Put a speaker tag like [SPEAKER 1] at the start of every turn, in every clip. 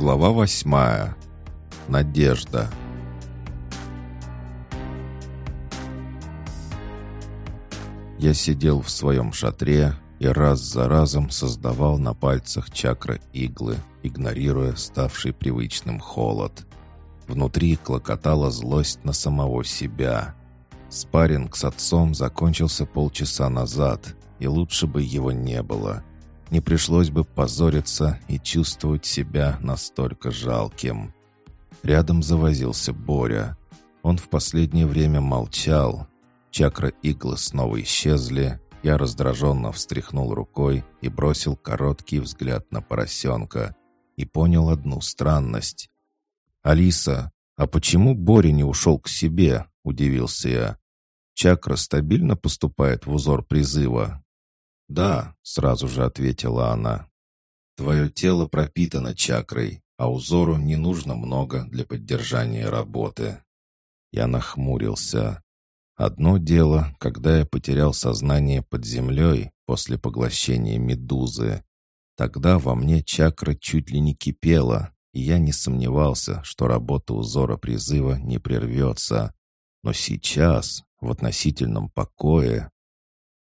[SPEAKER 1] Глава восьмая. Надежда. Я сидел в своем шатре и раз за разом создавал на пальцах чакры иглы, игнорируя ставший привычным холод. Внутри клокотала злость на самого себя. Спарринг с отцом закончился полчаса назад, и лучше бы его не было. Не пришлось бы позориться и чувствовать себя настолько жалким. Рядом завозился Боря. Он в последнее время молчал. Чакры иглы снова исчезли. Я раздраженно встряхнул рукой и бросил короткий взгляд на поросенка. И понял одну странность. «Алиса, а почему Боря не ушел к себе?» — удивился я. «Чакра стабильно поступает в узор призыва, «Да», — сразу же ответила она. «Твое тело пропитано чакрой, а узору не нужно много для поддержания работы». Я нахмурился. Одно дело, когда я потерял сознание под землей после поглощения медузы. Тогда во мне чакра чуть ли не кипела, и я не сомневался, что работа узора призыва не прервется. Но сейчас, в относительном покое,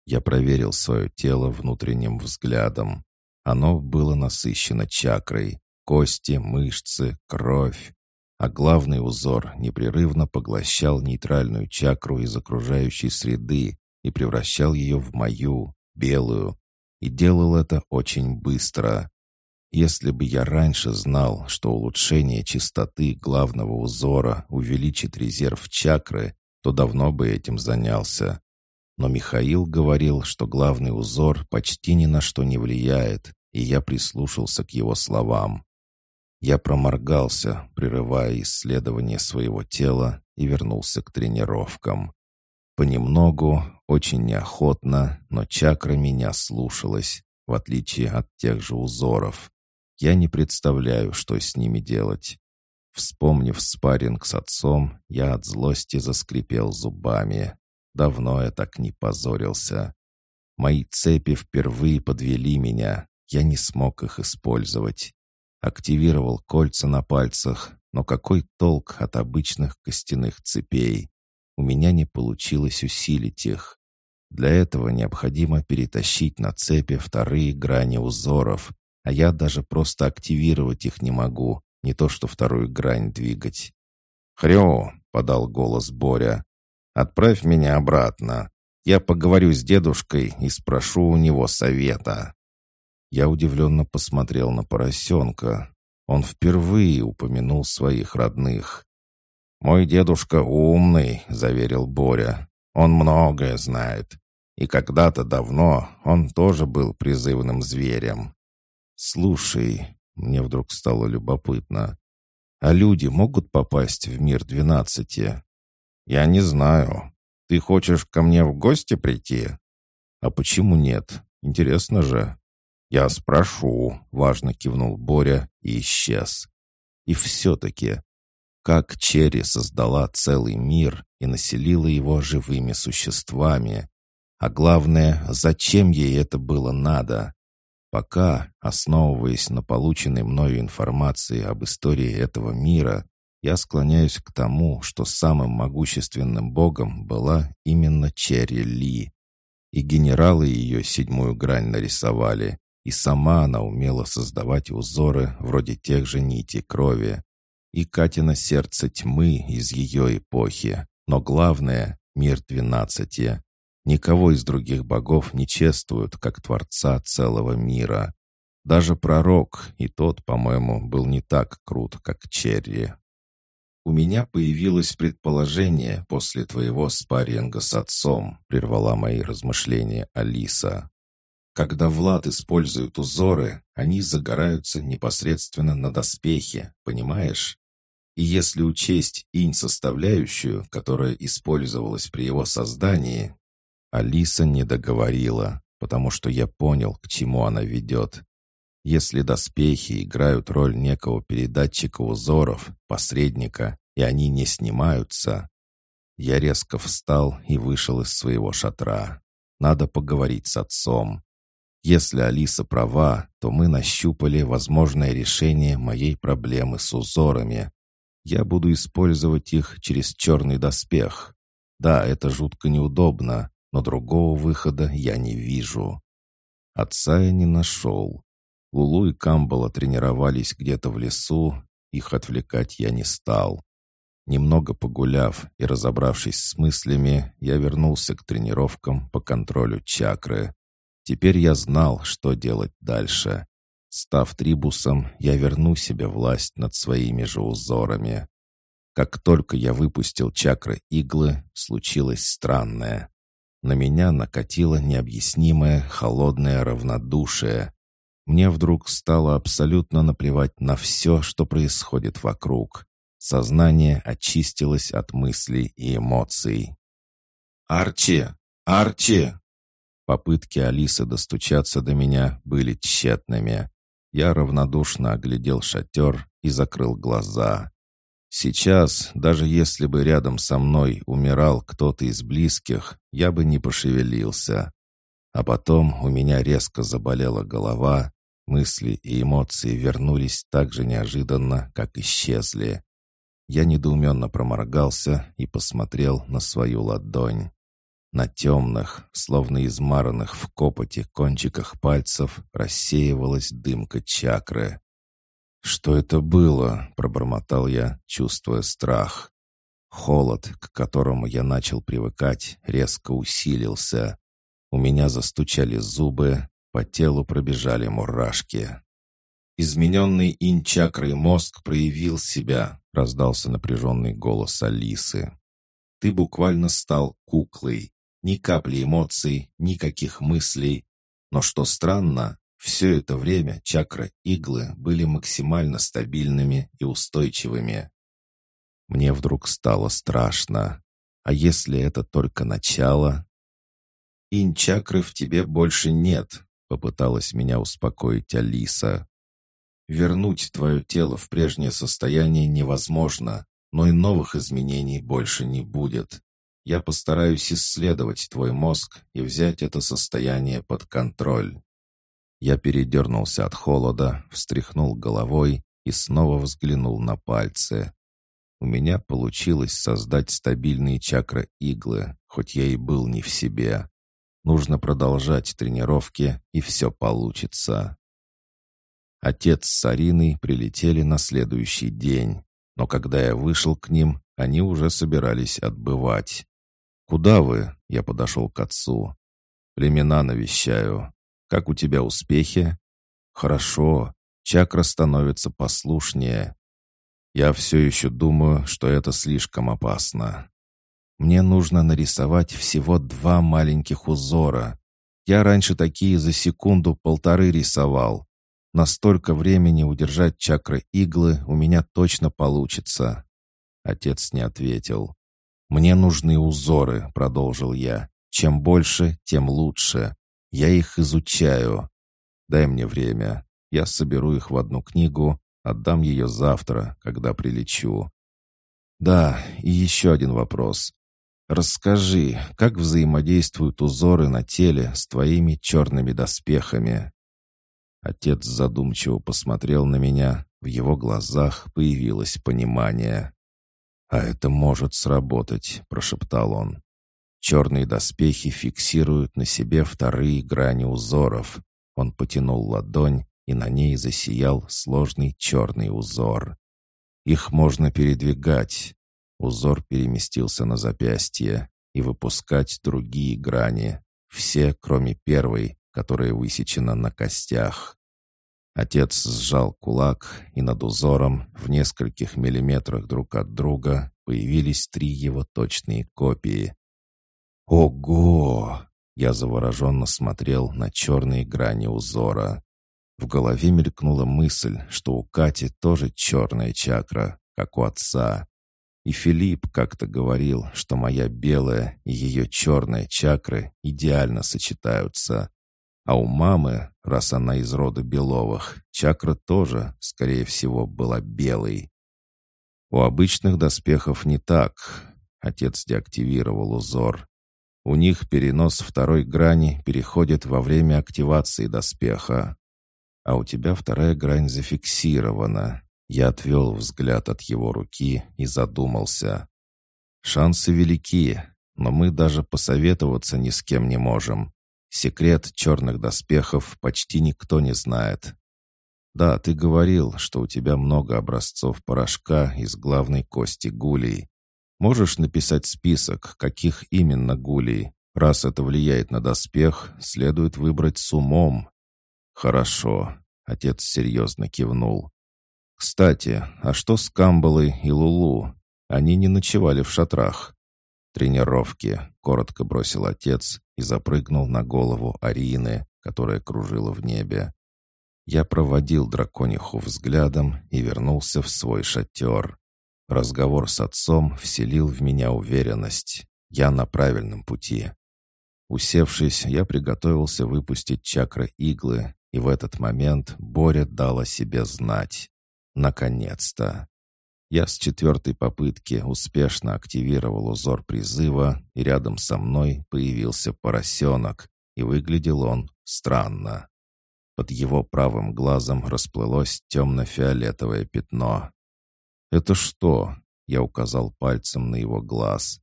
[SPEAKER 1] я проверил свое тело внутренним взглядом. Оно было насыщено чакрой. Кости, мышцы, кровь. А главный узор непрерывно поглощал нейтральную чакру из окружающей среды и превращал ее в мою, белую. И делал это очень быстро. Если бы я раньше знал, что улучшение чистоты главного узора увеличит резерв чакры, то давно бы этим занялся. Но Михаил говорил, что главный узор почти ни на что не влияет, и я прислушался к его словам. Я проморгался, прерывая исследование своего тела, и вернулся к тренировкам. Понемногу, очень неохотно, но чакра меня слушалась, в отличие от тех же узоров. Я не представляю, что с ними делать. Вспомнив спарринг с отцом, я от злости заскрипел зубами. Давно я так не позорился. Мои цепи впервые подвели меня. Я не смог их использовать. Активировал кольца на пальцах, но какой толк от обычных костяных цепей? У меня не получилось усилить их. Для этого необходимо перетащить на цепи вторые грани узоров, а я даже просто активировать их не могу, не то что вторую грань двигать. «Хрю!» — подал голос Боря. Отправь меня обратно. Я поговорю с дедушкой и спрошу у него совета». Я удивленно посмотрел на поросенка. Он впервые упомянул своих родных. «Мой дедушка умный», — заверил Боря. «Он многое знает. И когда-то давно он тоже был призывным зверем». «Слушай», — мне вдруг стало любопытно, «а люди могут попасть в мир двенадцати?» «Я не знаю. Ты хочешь ко мне в гости прийти?» «А почему нет? Интересно же». «Я спрошу», — важно кивнул Боря и исчез. И все-таки, как Черри создала целый мир и населила его живыми существами? А главное, зачем ей это было надо? Пока, основываясь на полученной мною информации об истории этого мира, я склоняюсь к тому, что самым могущественным богом была именно Черри Ли. И генералы ее седьмую грань нарисовали, и сама она умела создавать узоры вроде тех же нитей крови. И Катина сердце тьмы из ее эпохи. Но главное — мир двенадцати. Никого из других богов не чествуют, как Творца целого мира. Даже пророк, и тот, по-моему, был не так крут, как Черри. «У меня появилось предположение после твоего спарринга с отцом», прервала мои размышления Алиса. «Когда Влад использует узоры, они загораются непосредственно на доспехе, понимаешь? И если учесть инь-составляющую, которая использовалась при его создании...» Алиса не договорила, потому что я понял, к чему она ведет. Если доспехи играют роль некого передатчика узоров, посредника, и они не снимаются, я резко встал и вышел из своего шатра. Надо поговорить с отцом. Если Алиса права, то мы нащупали возможное решение моей проблемы с узорами. Я буду использовать их через черный доспех. Да, это жутко неудобно, но другого выхода я не вижу. Отца я не нашел. Лулу и Камбала тренировались где-то в лесу, их отвлекать я не стал. Немного погуляв и разобравшись с мыслями, я вернулся к тренировкам по контролю чакры. Теперь я знал, что делать дальше. Став трибусом, я верну себе власть над своими же узорами. Как только я выпустил чакры иглы, случилось странное. На меня накатило необъяснимое холодное равнодушие. Мне вдруг стало абсолютно наплевать на все, что происходит вокруг. Сознание очистилось от мыслей и эмоций. «Арчи! Арчи!» Попытки Алисы достучаться до меня были тщетными. Я равнодушно оглядел шатер и закрыл глаза. Сейчас, даже если бы рядом со мной умирал кто-то из близких, я бы не пошевелился. А потом у меня резко заболела голова, мысли и эмоции вернулись так же неожиданно, как исчезли. Я недоуменно проморгался и посмотрел на свою ладонь. На темных, словно измаранных в копоти кончиках пальцев рассеивалась дымка чакры. «Что это было?» — пробормотал я, чувствуя страх. Холод, к которому я начал привыкать, резко усилился. У меня застучали зубы, по телу пробежали мурашки. «Измененный инь-чакрой мозг проявил себя», — раздался напряженный голос Алисы. «Ты буквально стал куклой, ни капли эмоций, никаких мыслей. Но что странно, все это время чакра иглы были максимально стабильными и устойчивыми. Мне вдруг стало страшно. А если это только начало? «Инь-чакры в тебе больше нет», — попыталась меня успокоить Алиса. «Вернуть твое тело в прежнее состояние невозможно, но и новых изменений больше не будет. Я постараюсь исследовать твой мозг и взять это состояние под контроль». Я передернулся от холода, встряхнул головой и снова взглянул на пальцы. У меня получилось создать стабильные чакры-иглы, хоть я и был не в себе. Нужно продолжать тренировки, и все получится. Отец с Ариной прилетели на следующий день, но когда я вышел к ним, они уже собирались отбывать. «Куда вы?» — я подошел к отцу. «Племена навещаю. Как у тебя успехи?» «Хорошо. Чакра становится послушнее. Я все еще думаю, что это слишком опасно. Мне нужно нарисовать всего два маленьких узора. Я раньше такие за секунду-полторы рисовал. Настолько времени удержать чакры иглы у меня точно получится». Отец не ответил. «Мне нужны узоры», — продолжил я. «Чем больше, тем лучше. Я их изучаю. Дай мне время. Я соберу их в одну книгу, отдам ее завтра, когда прилечу». «Да, и еще один вопрос. Расскажи, как взаимодействуют узоры на теле с твоими черными доспехами?» Отец задумчиво посмотрел на меня, в его глазах появилось понимание. «А это может сработать», — прошептал он. «Черные доспехи фиксируют на себе вторые грани узоров». Он потянул ладонь, и на ней засиял сложный черный узор. «Их можно передвигать». Узор переместился на запястье и выпускать другие грани, все, кроме первой, которая высечена на костях. Отец сжал кулак, и над узором, в нескольких миллиметрах друг от друга, появились три его точные копии. «Ого!» Я завороженно смотрел на черные грани узора. В голове мелькнула мысль, что у Кати тоже черная чакра, как у отца. И Филипп как-то говорил, что моя белая и ее черная чакры идеально сочетаются. А у мамы, раз она из рода Беловых, чакра тоже, скорее всего, была белой. У обычных доспехов не так. Отец деактивировал узор. У них перенос второй грани переходит во время активации доспеха. А у тебя вторая грань зафиксирована. Я отвел взгляд от его руки и задумался. Шансы велики, но мы даже посоветоваться ни с кем не можем. Секрет черных доспехов почти никто не знает. Да, ты говорил, что у тебя много образцов порошка из главной кости гулей. Можешь написать список, каких именно гулей? Раз это влияет на доспех, следует выбрать с умом. Хорошо, отец серьезно кивнул. Кстати, а что с Камбалой и Лулу? Они не ночевали в шатрах. «Тренировки», — коротко бросил отец и запрыгнул на голову Арины, которая кружила в небе. Я проводил дракониху взглядом и вернулся в свой шатер. Разговор с отцом вселил в меня уверенность. Я на правильном пути. Усевшись, я приготовился выпустить чакры иглы, и в этот момент Боря дал себе знать. Наконец-то! Я с четвертой попытки успешно активировал узор призыва, и рядом со мной появился поросенок, и выглядел он странно. Под его правым глазом расплылось темно-фиолетовое пятно. «Это что?» — я указал пальцем на его глаз.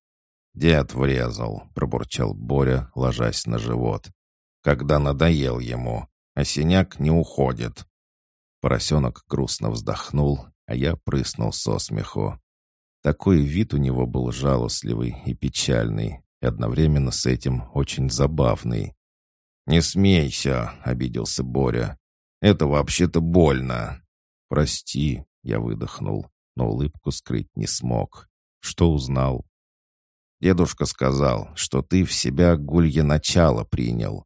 [SPEAKER 1] «Дед врезал», — пробурчал Боря, ложась на живот. «Когда надоел ему, а синяк не уходит». Поросенок грустно вздохнул а я прыснул со смеху. Такой вид у него был жалостливый и печальный, и одновременно с этим очень забавный. «Не смейся», — обиделся Боря. «Это вообще-то больно». «Прости», — я выдохнул, но улыбку скрыть не смог. «Что узнал?» «Дедушка сказал, что ты в себя гулье начало принял.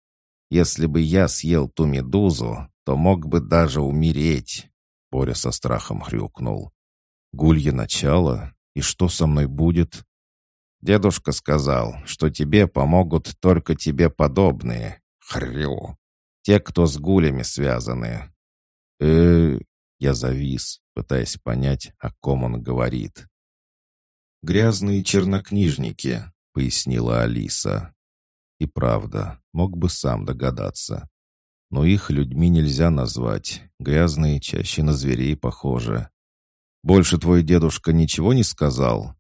[SPEAKER 1] Если бы я съел ту медузу, то мог бы даже умереть. Боря со страхом хрюкнул. «Гулье начало? И что со мной будет?» «Дедушка сказал, что тебе помогут только тебе подобные. Хрю. Те, кто с гулями связаны». э Я завис, пытаясь понять, о ком он говорит. «Грязные чернокнижники», — пояснила Алиса. И правда, мог бы сам догадаться но их людьми нельзя назвать. Грязные чаще на зверей похожи. Больше твой дедушка ничего не сказал?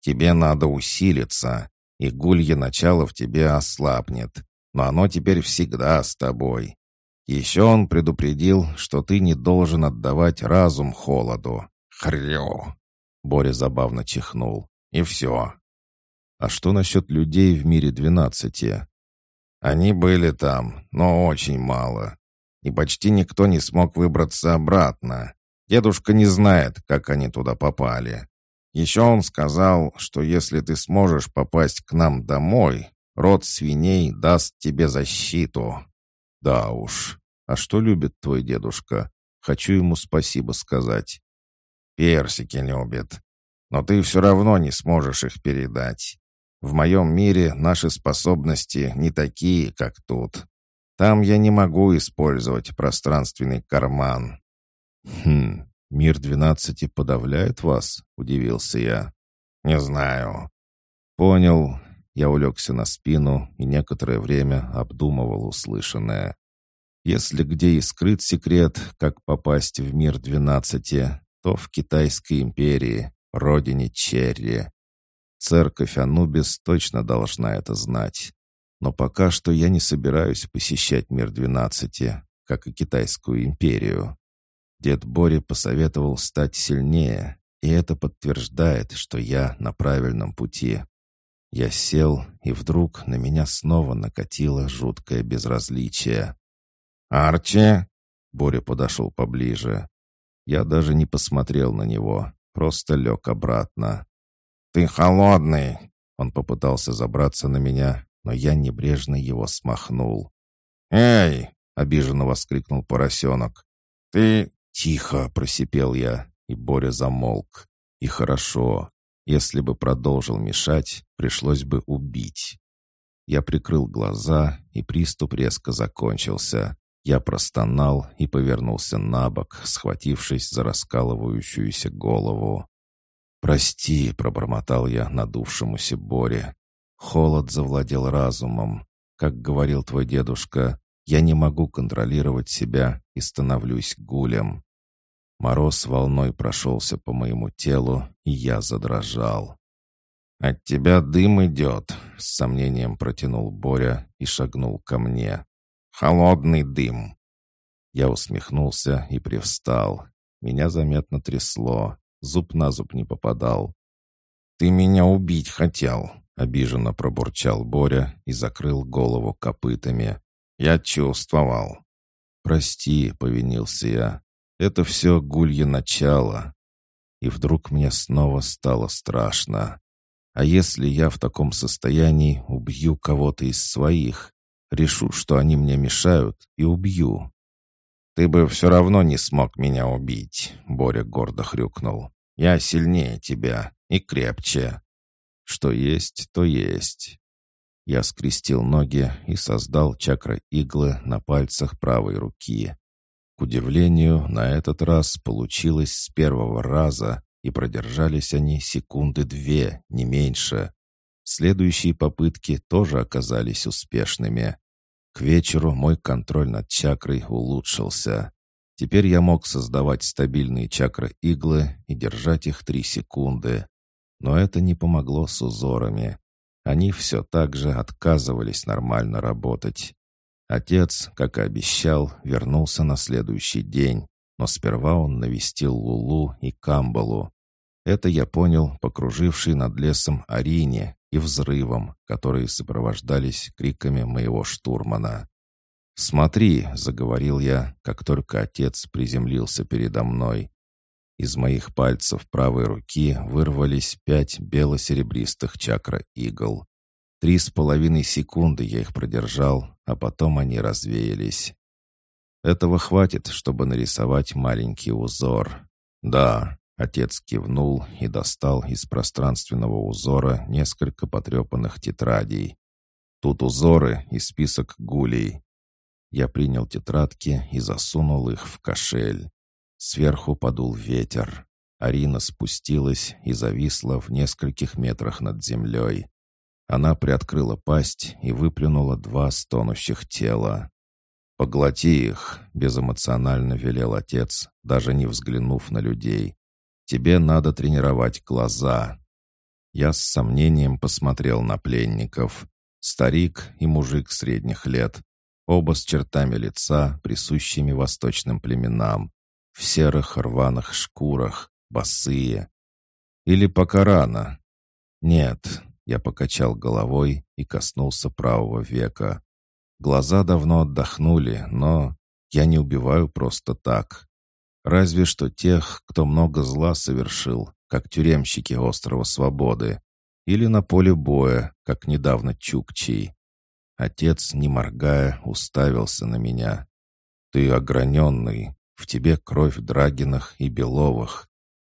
[SPEAKER 1] Тебе надо усилиться, и гулье начало в тебе ослабнет, но оно теперь всегда с тобой. Еще он предупредил, что ты не должен отдавать разум холоду. Хрю! Боря забавно чихнул. И все. А что насчет людей в мире двенадцати? Они были там, но очень мало. И почти никто не смог выбраться обратно. Дедушка не знает, как они туда попали. Еще он сказал, что если ты сможешь попасть к нам домой, род свиней даст тебе защиту. Да уж. А что любит твой дедушка? Хочу ему спасибо сказать. Персики любит. Но ты все равно не сможешь их передать. В моем мире наши способности не такие, как тут. Там я не могу использовать пространственный карман». «Хм, мир двенадцати подавляет вас?» — удивился я. «Не знаю». «Понял». Я улегся на спину и некоторое время обдумывал услышанное. Если где и скрыт секрет, как попасть в мир двенадцати, то в Китайской империи, родине Черри. Церковь Анубис точно должна это знать. Но пока что я не собираюсь посещать мир двенадцати, как и Китайскую империю. Дед Бори посоветовал стать сильнее, и это подтверждает, что я на правильном пути. Я сел, и вдруг на меня снова накатило жуткое безразличие. «Арчи!» — Боря подошел поближе. Я даже не посмотрел на него, просто лег обратно. «Ты холодный!» Он попытался забраться на меня, но я небрежно его смахнул. «Эй!» — обиженно воскликнул поросенок. «Ты...» — тихо просипел я, и Боря замолк. И хорошо. Если бы продолжил мешать, пришлось бы убить. Я прикрыл глаза, и приступ резко закончился. Я простонал и повернулся на бок, схватившись за раскалывающуюся голову. «Прости», — пробормотал я надувшемуся Боре. Холод завладел разумом. Как говорил твой дедушка, я не могу контролировать себя и становлюсь гулем. Мороз волной прошелся по моему телу, и я задрожал. «От тебя дым идет», — с сомнением протянул Боря и шагнул ко мне. «Холодный дым». Я усмехнулся и привстал. Меня заметно трясло, зуб на зуб не попадал. «Ты меня убить хотел», — обиженно пробурчал Боря и закрыл голову копытами. «Я чувствовал». «Прости», — повинился я. «Это все гулье начало». И вдруг мне снова стало страшно. А если я в таком состоянии убью кого-то из своих? Решу, что они мне мешают, и убью. «Ты бы все равно не смог меня убить», — Боря гордо хрюкнул. «Я сильнее тебя и крепче». «Что есть, то есть». Я скрестил ноги и создал чакра иглы на пальцах правой руки. К удивлению, на этот раз получилось с первого раза, и продержались они секунды две, не меньше. Следующие попытки тоже оказались успешными. К вечеру мой контроль над чакрой улучшился. Теперь я мог создавать стабильные чакры-иглы и держать их три секунды. Но это не помогло с узорами. Они все так же отказывались нормально работать. Отец, как и обещал, вернулся на следующий день, но сперва он навестил Лулу и Камбалу. Это я понял, покруживший над лесом Арине, и взрывом, которые сопровождались криками моего штурмана. «Смотри», — заговорил я, как только отец приземлился передо мной. Из моих пальцев правой руки вырвались пять бело-серебристых чакра-игл. Три с половиной секунды я их продержал, а потом они развеялись. Этого хватит, чтобы нарисовать маленький узор. Да, Отец кивнул и достал из пространственного узора несколько потрепанных тетрадей. Тут узоры и список гулей. Я принял тетрадки и засунул их в кошель. Сверху подул ветер. Арина спустилась и зависла в нескольких метрах над землей. Она приоткрыла пасть и выплюнула два стонущих тела. «Поглоти их», — безэмоционально велел отец, даже не взглянув на людей. Тебе надо тренировать глаза». Я с сомнением посмотрел на пленников. Старик и мужик средних лет. Оба с чертами лица, присущими восточным племенам. В серых рваных шкурах, босые. Или пока рано? Нет, я покачал головой и коснулся правого века. Глаза давно отдохнули, но я не убиваю просто так. Разве что тех, кто много зла совершил, как тюремщики острова Свободы, или на поле боя, как недавно Чукчий. Отец, не моргая, уставился на меня. «Ты ограненный, в тебе кровь Драгинах и Беловых.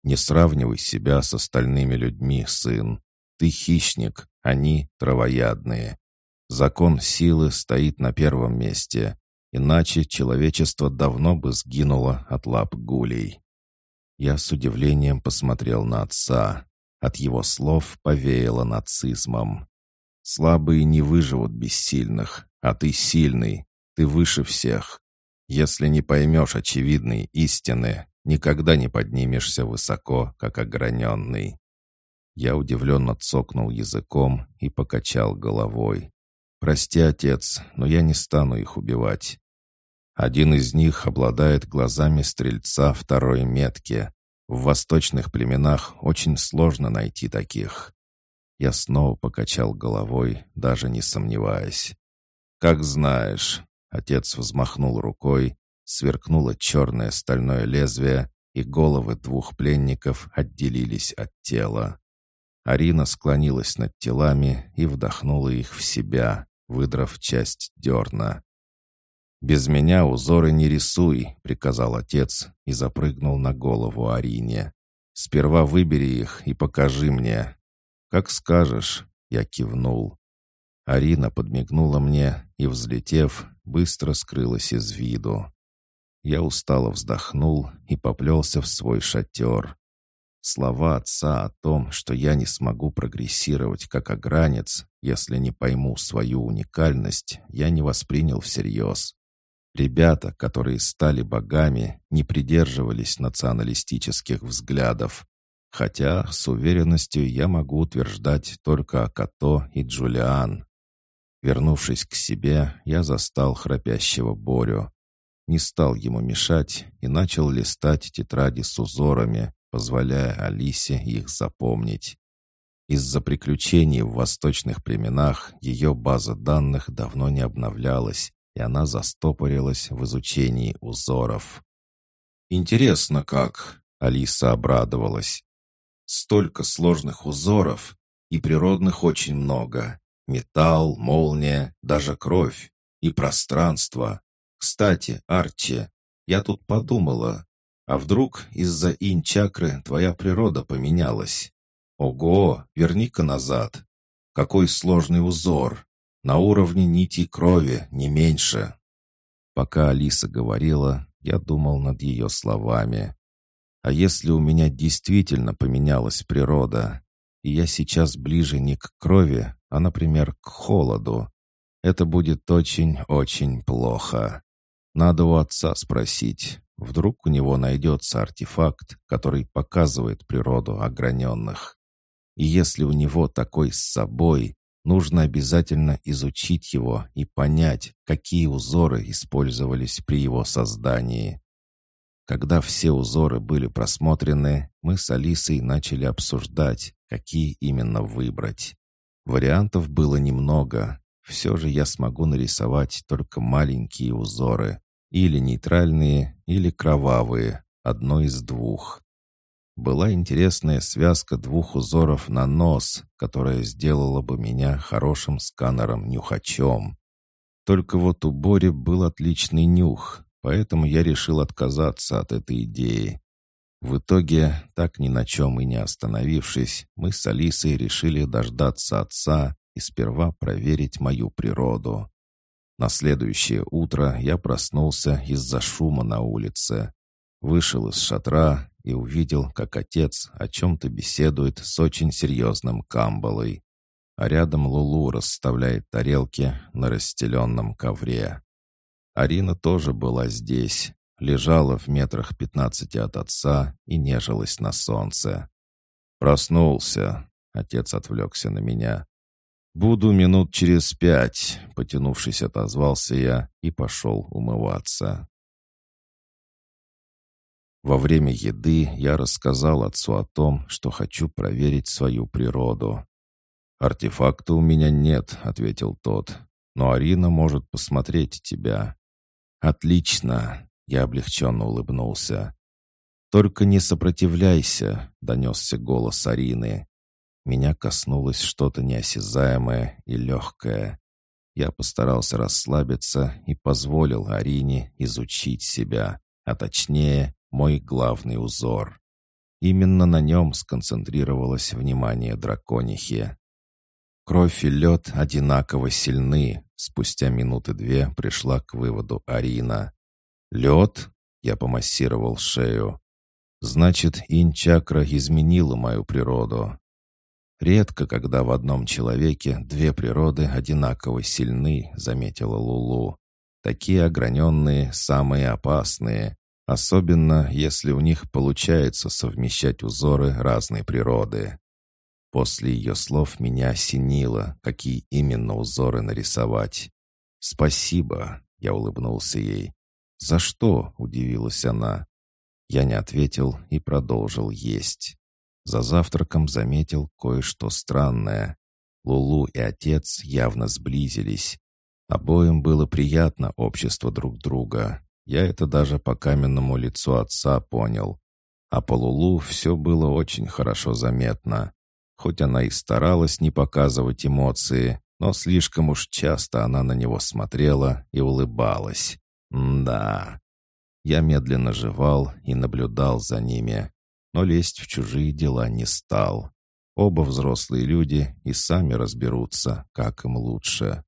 [SPEAKER 1] Не сравнивай себя с остальными людьми, сын. Ты хищник, они травоядные. Закон силы стоит на первом месте, Иначе человечество давно бы сгинуло от лап гулей. Я с удивлением посмотрел на отца. От его слов повеяло нацизмом. «Слабые не выживут без сильных, а ты сильный, ты выше всех. Если не поймешь очевидные истины, никогда не поднимешься высоко, как ограненный». Я удивленно цокнул языком и покачал головой. «Прости, отец, но я не стану их убивать. Один из них обладает глазами стрельца второй метки. В восточных племенах очень сложно найти таких». Я снова покачал головой, даже не сомневаясь. «Как знаешь». Отец взмахнул рукой, сверкнуло черное стальное лезвие, и головы двух пленников отделились от тела. Арина склонилась над телами и вдохнула их в себя, выдрав часть дерна. «Без меня узоры не рисуй», — приказал отец и запрыгнул на голову Арине. «Сперва выбери их и покажи мне». «Как скажешь», — я кивнул. Арина подмигнула мне и, взлетев, быстро скрылась из виду. Я устало вздохнул и поплелся в свой шатер. Слова отца о том, что я не смогу прогрессировать как огранец, если не пойму свою уникальность, я не воспринял всерьез. Ребята, которые стали богами, не придерживались националистических взглядов. Хотя с уверенностью я могу утверждать только Акато и Джулиан. Вернувшись к себе, я застал храпящего Борю. Не стал ему мешать и начал листать тетради с узорами, позволяя Алисе их запомнить. Из-за приключений в восточных племенах ее база данных давно не обновлялась, и она застопорилась в изучении узоров. «Интересно как!» — Алиса обрадовалась. «Столько сложных узоров, и природных очень много. Металл, молния, даже кровь и пространство. Кстати, Арчи, я тут подумала, а вдруг из-за инь-чакры твоя природа поменялась? Ого, верни-ка назад. Какой сложный узор. На уровне нити крови, не меньше. Пока Алиса говорила, я думал над ее словами. А если у меня действительно поменялась природа, и я сейчас ближе не к крови, а, например, к холоду, это будет очень-очень плохо. Надо у отца спросить. Вдруг у него найдется артефакт, который показывает природу ограненных. И если у него такой с собой, нужно обязательно изучить его и понять, какие узоры использовались при его создании. Когда все узоры были просмотрены, мы с Алисой начали обсуждать, какие именно выбрать. Вариантов было немного. Все же я смогу нарисовать только маленькие узоры. Или нейтральные, или кровавые. Одно из двух была интересная связка двух узоров на нос, которая сделала бы меня хорошим сканером-нюхачом. Только вот у Бори был отличный нюх, поэтому я решил отказаться от этой идеи. В итоге, так ни на чем и не остановившись, мы с Алисой решили дождаться отца и сперва проверить мою природу. На следующее утро я проснулся из-за шума на улице. Вышел из шатра и увидел, как отец о чем-то беседует с очень серьезным камбалой, а рядом Лулу расставляет тарелки на расстеленном ковре. Арина тоже была здесь, лежала в метрах пятнадцати от отца и нежилась на солнце. «Проснулся», — отец отвлекся на меня. «Буду минут через пять», — потянувшись, отозвался я и пошел умываться. Во время еды я рассказал отцу о том, что хочу проверить свою природу. «Артефакта у меня нет», — ответил тот. «Но Арина может посмотреть тебя». «Отлично», — я облегченно улыбнулся. «Только не сопротивляйся», — донесся голос Арины. Меня коснулось что-то неосязаемое и легкое. Я постарался расслабиться и позволил Арине изучить себя, а точнее мой главный узор. Именно на нем сконцентрировалось внимание драконихи. Кровь и лед одинаково сильны, спустя минуты две пришла к выводу Арина. «Лед?» — я помассировал шею. «Значит, инчакра изменила мою природу». «Редко, когда в одном человеке две природы одинаково сильны», — заметила Лулу. «Такие ограненные самые опасные. Особенно, если у них получается совмещать узоры разной природы. После ее слов меня осенило, какие именно узоры нарисовать. «Спасибо», — я улыбнулся ей. «За что?» — удивилась она. Я не ответил и продолжил есть. За завтраком заметил кое-что странное. Лулу и отец явно сблизились. Обоим было приятно общество друг друга. Я это даже по каменному лицу отца понял. А по Лулу все было очень хорошо заметно. Хоть она и старалась не показывать эмоции, но слишком уж часто она на него смотрела и улыбалась. да. Я медленно жевал и наблюдал за ними, но лезть в чужие дела не стал. Оба взрослые люди и сами разберутся, как им лучше.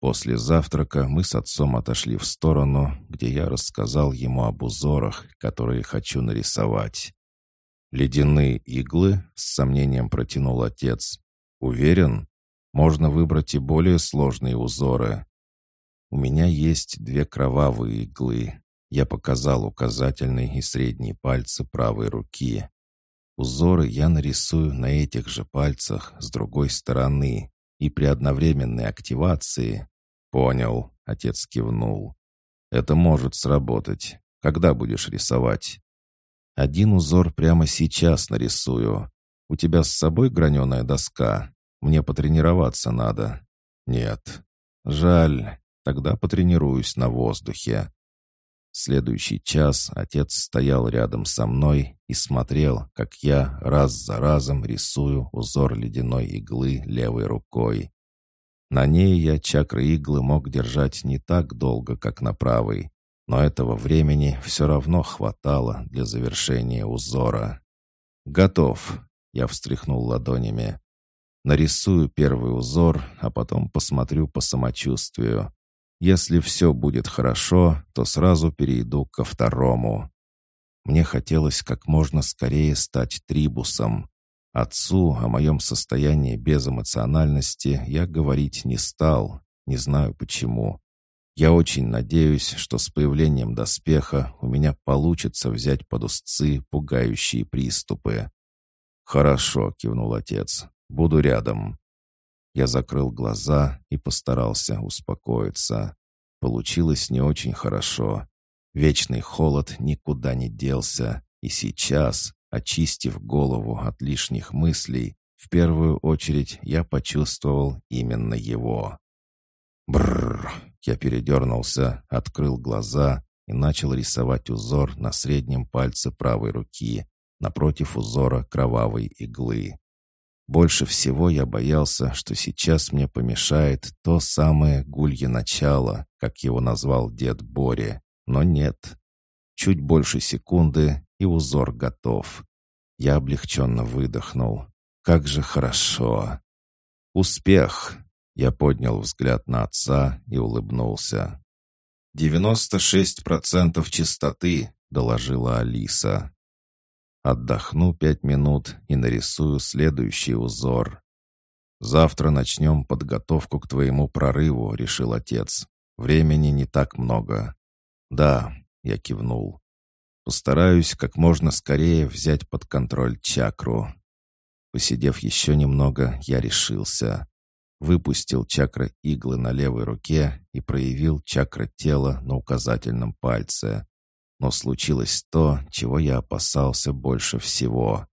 [SPEAKER 1] После завтрака мы с отцом отошли в сторону, где я рассказал ему об узорах, которые хочу нарисовать. «Ледяные иглы?» — с сомнением протянул отец. «Уверен?» Можно выбрать и более сложные узоры. У меня есть две кровавые иглы. Я показал указательный и средний пальцы правой руки. Узоры я нарисую на этих же пальцах с другой стороны, и при одновременной активации... Понял, отец кивнул. Это может сработать. Когда будешь рисовать? Один узор прямо сейчас нарисую. У тебя с собой граненая доска? Мне потренироваться надо». «Нет». «Жаль. Тогда потренируюсь на воздухе». Следующий час отец стоял рядом со мной и смотрел, как я раз за разом рисую узор ледяной иглы левой рукой. На ней я чакры иглы мог держать не так долго, как на правой, но этого времени все равно хватало для завершения узора. «Готов», — я встряхнул ладонями. Нарисую первый узор, а потом посмотрю по самочувствию. Если все будет хорошо, то сразу перейду ко второму. Мне хотелось как можно скорее стать трибусом. Отцу о моем состоянии безэмоциональности я говорить не стал, не знаю почему. Я очень надеюсь, что с появлением доспеха у меня получится взять под узцы пугающие приступы. «Хорошо», — кивнул отец. Буду рядом». Я закрыл глаза и постарался успокоиться. Получилось не очень хорошо. Вечный холод никуда не делся, и сейчас, очистив голову от лишних мыслей, в первую очередь я почувствовал именно его. Бррр! Я передернулся, открыл глаза и начал рисовать узор на среднем пальце правой руки, напротив узора кровавой иглы. Больше всего я боялся, что сейчас мне помешает то самое гулье начало, как его назвал дед Боря. Но нет. Чуть больше секунды, и узор готов. Я облегченно выдохнул. Как же хорошо. Успех! Я поднял взгляд на отца и улыбнулся. «Девяносто шесть процентов чистоты», — доложила Алиса. Отдохну пять минут и нарисую следующий узор. Завтра начнем подготовку к твоему прорыву, решил отец. Времени не так много. Да, я кивнул. Постараюсь как можно скорее взять под контроль чакру. Посидев еще немного, я решился. Выпустил чакра иглы на левой руке и проявил чакра тела на указательном пальце. Но случилось то, чего я опасался больше всего.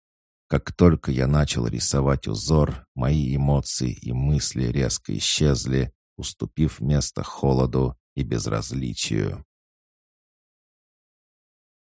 [SPEAKER 1] Как только я начал рисовать узор, мои эмоции и мысли резко исчезли, уступив место холоду и безразличию.